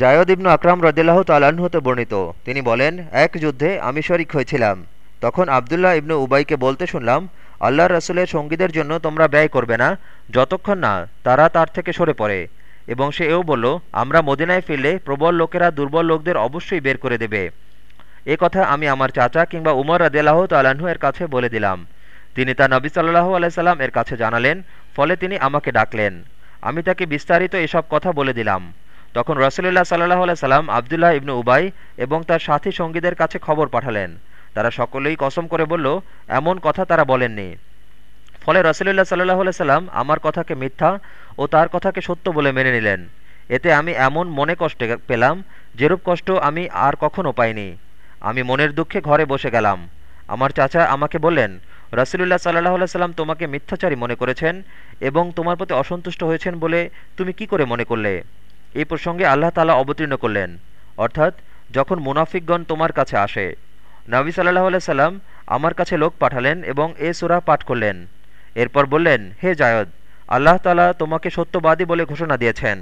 জায়দ ইবনু আকরাম রদিল্লাহ তালাহ হতে বর্ণিত। তিনি বলেন, এক যুদ্ধে আমি শরিক হয়েছিলাম। তখন আবদুল্লাহ ইবনু উবাইকে বলতে শুনলাম আল্লাহ রসুলের সঙ্গীদের জন্য তোমরা ব্যয় করবে না, যতক্ষণ না তারা তার থেকে সরে পড়ে। এবং সে এও বলল, আমরা মদিনায় ফিরলে প্রবল লোকেরা দুর্বল লোকদের অবশ্যই বের করে দেবে। এ কথা আমি আমার চাচা কিংবা উমর রদিল্লাহ তালাহু এর কাছে বলে দিলাম। তিনি তা নবী সাল্লাহু আলাইসাল্লাম এর কাছে জানালেন, ফলে তিনি আমাকে ডাকলেন। আমি তাকে বিস্তারিত এসব কথা বলে দিলাম। তখন রসুল্লাহ সাল্লাহ সাল্লাম আবদুল্লাহ ইবনু উবাই এবং তার সাথী সঙ্গীদের কাছে খবর পাঠালেন। তারা সকলেই কসম করে বলল, এমন কথা তারা বলেননি। ফলে রসুল্লাহ সাল্লাহ সাল্লাম আমার কথাকে মিথ্যা ও তার কথাকে সত্য বলে মেনে নিলেন। এতে আমি এমন মনে কষ্ট পেলাম, যেরূপ কষ্ট আমি আর কখনও পাইনি। আমি মনের দুঃখে ঘরে বসে গেলাম। আমার চাচা আমাকে বললেন, রসুলুল্লাহ সাল্লাহ সাল্লাম তোমাকে মিথ্যাচারী মনে করেছেন এবং তোমার প্রতি অসন্তুষ্ট হয়েছেন বলে তুমি কি করে মনে করলে? এই প্রসঙ্গে আল্লাহ তালা অবতীর্ণ করলেন। অর্থাৎ, যখন মুনাফিকগণ তোমার কাছে আসে, নবী সাল্লাহ সাল্লাম আমার কাছে লোক পাঠালেন এবং এ সুরা পাঠ করলেন। এরপর বললেন, হে জায়দ, আল্লাহ তালা তোমাকে সত্যবাদী বলে ঘোষণা দিয়েছেন।